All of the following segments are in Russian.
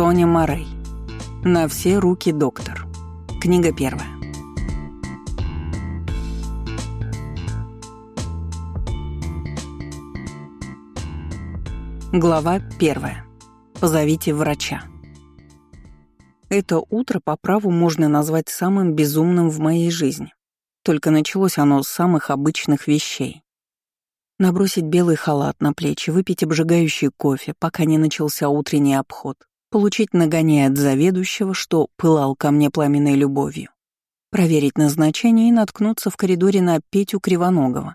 Соня Морей. На все руки доктор. Книга первая. Глава первая. Позовите врача. Это утро по праву можно назвать самым безумным в моей жизни. Только началось оно с самых обычных вещей. Набросить белый халат на плечи, выпить обжигающий кофе, пока не начался утренний обход, получить нагоняя от заведующего, что пылал ко мне пламенной любовью, проверить назначение и наткнуться в коридоре на Петю Кривоногова,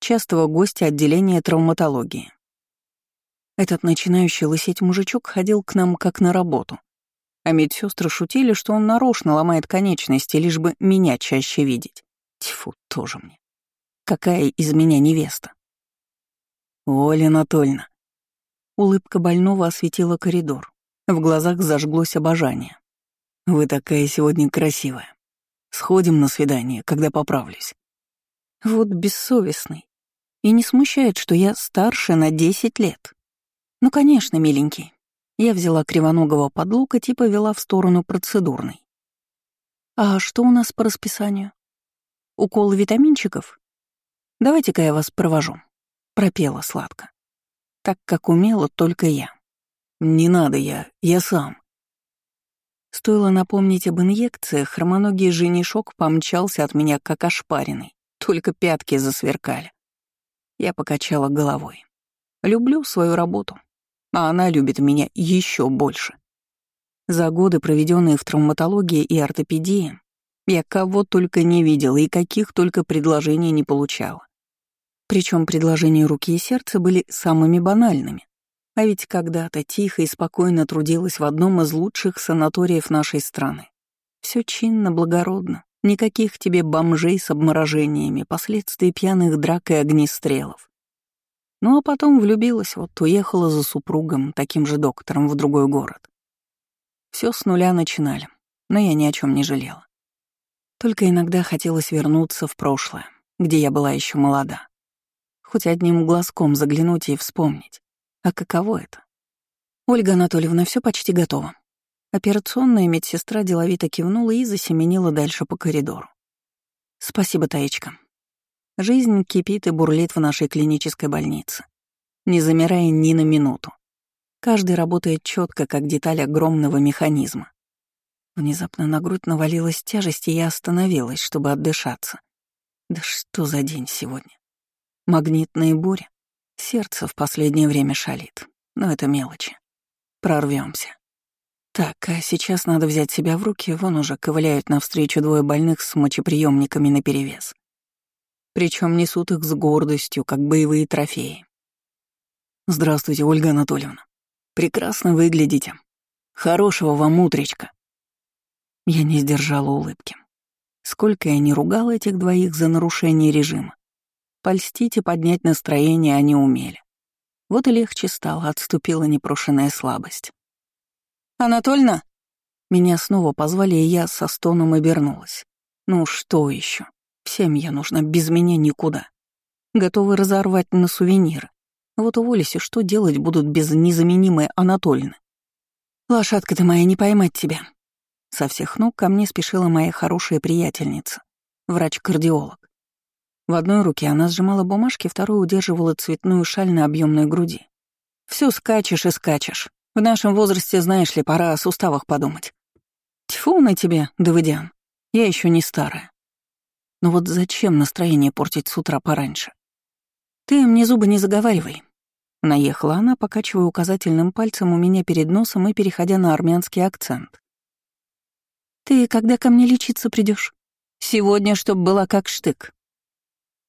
частого гостя отделения травматологии. Этот начинающий лысеть мужичок ходил к нам как на работу. А медсестры шутили, что он нарочно ломает конечности, лишь бы меня чаще видеть. Тьфу, тоже мне. Какая из меня невеста? Оля Анатольевна. Улыбка больного осветила коридор. В глазах зажглось обожание. Вы такая сегодня красивая. Сходим на свидание, когда поправлюсь. Вот бессовестный. И не смущает, что я старше на десять лет. «Ну, конечно, миленький». Я взяла Кривоногого под локоть и повела в сторону процедурной. «А что у нас по расписанию? Уколы витаминчиков? Давайте-ка я вас провожу», — пропела сладко. Так, как умела только я. «Не надо я, я сам». Стоило напомнить об инъекциях, хромоногий женишок помчался от меня как ошпаренный, только пятки засверкали. Я покачала головой. Люблю свою работу, а она любит меня еще больше. За годы, проведенные в травматологии и ортопедии, я кого только не видела и каких только предложений не получала. Причем предложения руки и сердца были самыми банальными. А ведь когда-то тихо и спокойно трудилась в одном из лучших санаториев нашей страны. Все чинно, благородно, никаких тебе бомжей с обморожениями, последствий пьяных драк и огнестрелов. Ну а потом влюбилась, вот уехала за супругом, таким же доктором, в другой город. Все с нуля начинали, но я ни о чем не жалела. Только иногда хотелось вернуться в прошлое, где я была еще молода. Хоть одним глазком заглянуть и вспомнить. А каково это? Ольга Анатольевна, все почти готово. Операционная медсестра деловито кивнула и засеменила дальше по коридору. Спасибо, Таечка. Жизнь кипит и бурлит в нашей клинической больнице, не замирая ни на минуту. Каждый работает четко, как деталь огромного механизма. Внезапно на грудь навалилась тяжесть, и я остановилась, чтобы отдышаться. Да что за день сегодня? Магнитные бури. Сердце в последнее время шалит, но это мелочи. Прорвемся. Так, а сейчас надо взять себя в руки, вон уже ковыляют навстречу двое больных с мочеприемниками наперевес причем несут их с гордостью, как боевые трофеи. «Здравствуйте, Ольга Анатольевна. Прекрасно выглядите. Хорошего вам утречка». Я не сдержала улыбки. Сколько я не ругала этих двоих за нарушение режима. Польстить и поднять настроение они умели. Вот и легче стало, отступила непрошенная слабость. «Анатольна?» Меня снова позвали, и я со стоном обернулась. Ну что еще? Всем я нужна, без меня никуда. Готовы разорвать на сувениры. Вот уволюсь, и что делать будут без незаменимой Анатольны? Лошадка ты моя, не поймать тебя. Со всех ног ко мне спешила моя хорошая приятельница, врач-кардиолог. В одной руке она сжимала бумажки, второй удерживала цветную шаль на объемной груди. Все скачешь и скачешь. В нашем возрасте, знаешь ли, пора о суставах подумать. Тьфу на тебе, Давыдян. Я еще не старая. Но вот зачем настроение портить с утра пораньше? Ты мне зубы не заговаривай. Наехала она, покачивая указательным пальцем у меня перед носом и переходя на армянский акцент. Ты когда ко мне лечиться придешь? Сегодня, чтоб была как штык.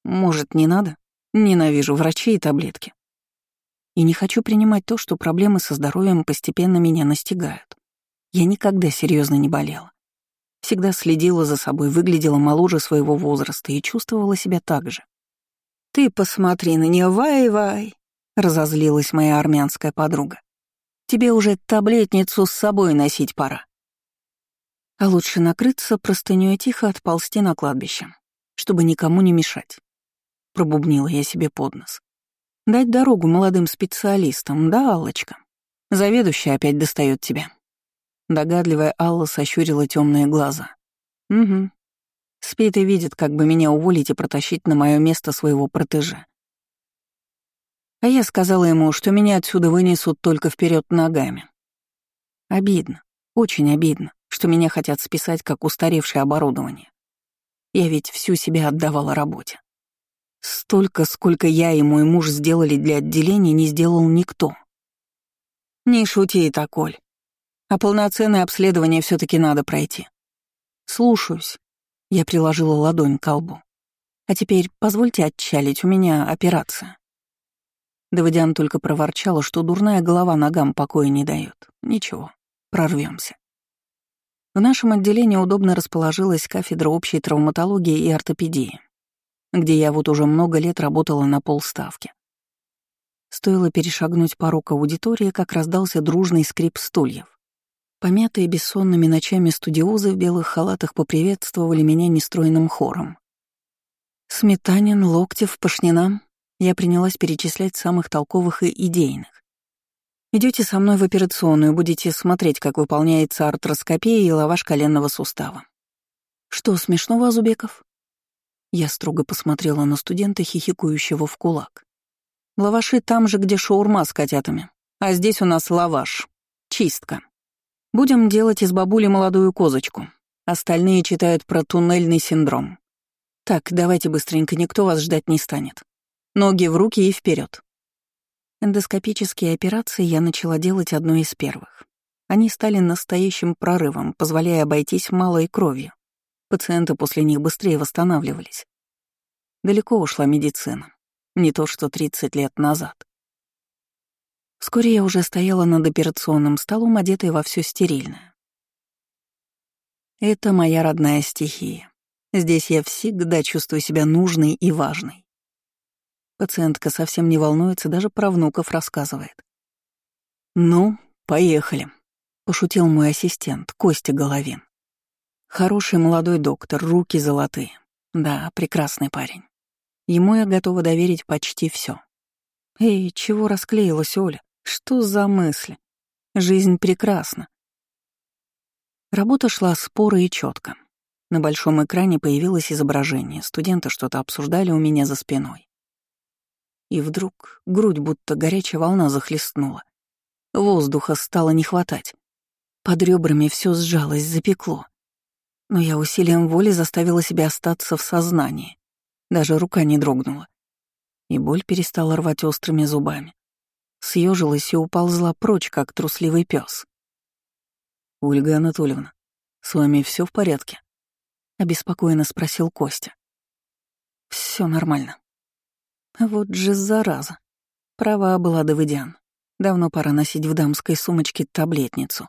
Может, не надо? Ненавижу врачей и таблетки. И не хочу принимать то, что проблемы со здоровьем постепенно меня настигают. Я никогда серьезно не болела. Всегда следила за собой, выглядела моложе своего возраста и чувствовала себя так же. «Ты посмотри на нее, вай-вай!» — разозлилась моя армянская подруга. «Тебе уже таблетницу с собой носить пора». А лучше накрыться простынёй тихо отползти на кладбище, чтобы никому не мешать. Пробубнила я себе под нос. Дать дорогу молодым специалистам, да, Аллочка? Заведующая опять достает тебя. Догадливая Алла сощурила темные глаза. Угу. Спит и видит, как бы меня уволить и протащить на мое место своего протежа. А я сказала ему, что меня отсюда вынесут только вперед ногами. Обидно, очень обидно, что меня хотят списать как устаревшее оборудование. Я ведь всю себя отдавала работе. Столько, сколько я и мой муж сделали для отделения, не сделал никто. Не шути так, Оль. А полноценное обследование все таки надо пройти. Слушаюсь. Я приложила ладонь к колбу. А теперь позвольте отчалить, у меня операция. Давыдян только проворчала, что дурная голова ногам покоя не дает. Ничего, прорвемся. В нашем отделении удобно расположилась кафедра общей травматологии и ортопедии, где я вот уже много лет работала на полставки. Стоило перешагнуть порог аудитории, как раздался дружный скрип стульев. Помятые бессонными ночами студиозы в белых халатах поприветствовали меня нестройным хором. Сметанин, Локтев, Пашнина. Я принялась перечислять самых толковых и идейных. Идете со мной в операционную, будете смотреть, как выполняется артроскопия и лаваш коленного сустава. Что смешного, Азубеков? Я строго посмотрела на студента, хихикующего в кулак. Лаваши там же, где шаурма с котятами. А здесь у нас лаваш. Чистка. Будем делать из бабули молодую козочку. Остальные читают про туннельный синдром. Так, давайте быстренько, никто вас ждать не станет. Ноги в руки и вперед. Эндоскопические операции я начала делать одной из первых. Они стали настоящим прорывом, позволяя обойтись малой кровью. Пациенты после них быстрее восстанавливались. Далеко ушла медицина. Не то что 30 лет назад. Вскоре я уже стояла над операционным столом, одетая во все стерильное. Это моя родная стихия. Здесь я всегда чувствую себя нужной и важной. Пациентка совсем не волнуется, даже про внуков рассказывает. «Ну, поехали», — пошутил мой ассистент, Костя Головин. Хороший молодой доктор, руки золотые. Да, прекрасный парень. Ему я готова доверить почти все. Эй, чего расклеилась Оля? Что за мысли? Жизнь прекрасна. Работа шла споро и четко. На большом экране появилось изображение, студенты что-то обсуждали у меня за спиной. И вдруг грудь будто горячая волна захлестнула. Воздуха стало не хватать. Под ребрами все сжалось, запекло. Но я усилием воли заставила себя остаться в сознании. Даже рука не дрогнула. И боль перестала рвать острыми зубами съежилась и уползла прочь, как трусливый пес. «Ольга Анатольевна, с вами все в порядке?» — обеспокоенно спросил Костя. Все нормально». Вот же зараза. Права была Давыдян. Давно пора носить в дамской сумочке таблетницу.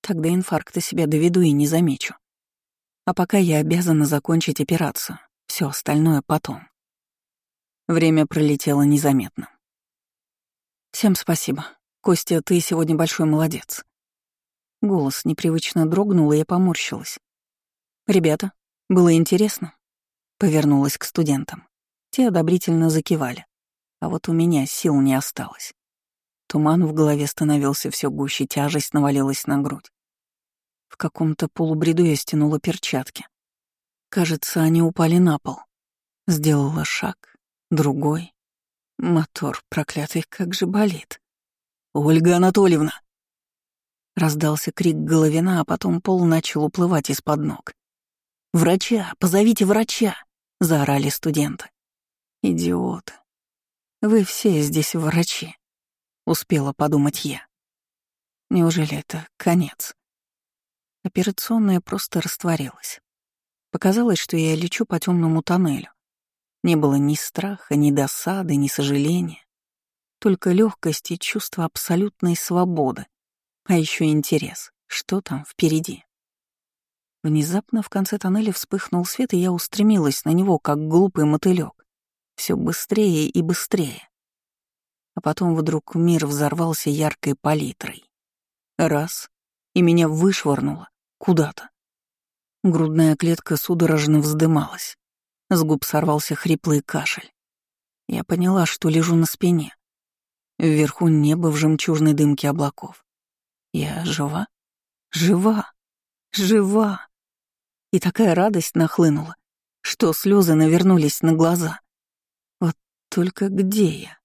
Тогда инфаркта себя доведу и не замечу. А пока я обязана закончить операцию, все остальное потом. Время пролетело незаметно. Всем спасибо. Костя, ты сегодня большой молодец. Голос непривычно дрогнул, и я поморщилась. Ребята, было интересно? Повернулась к студентам. Те одобрительно закивали. А вот у меня сил не осталось. Туман в голове становился все гуще, тяжесть навалилась на грудь. В каком-то полубреду я стянула перчатки. Кажется, они упали на пол. Сделала шаг, другой. Мотор проклятый, как же болит. «Ольга Анатольевна!» Раздался крик Головина, а потом пол начал уплывать из-под ног. «Врача! Позовите врача!» — заорали студенты. «Идиоты! Вы все здесь врачи!» — успела подумать я. Неужели это конец? Операционная просто растворилась. Показалось, что я лечу по темному тоннелю. Не было ни страха, ни досады, ни сожаления. Только легкость и чувство абсолютной свободы. А еще интерес, что там впереди. Внезапно в конце тоннеля вспыхнул свет, и я устремилась на него, как глупый мотылек. Все быстрее и быстрее. А потом вдруг мир взорвался яркой палитрой. Раз — и меня вышвырнуло куда-то. Грудная клетка судорожно вздымалась. С губ сорвался хриплый кашель. Я поняла, что лежу на спине. Вверху небо в жемчужной дымке облаков. Я жива? Жива! Жива! И такая радость нахлынула, что слезы навернулись на глаза. Вот только где я?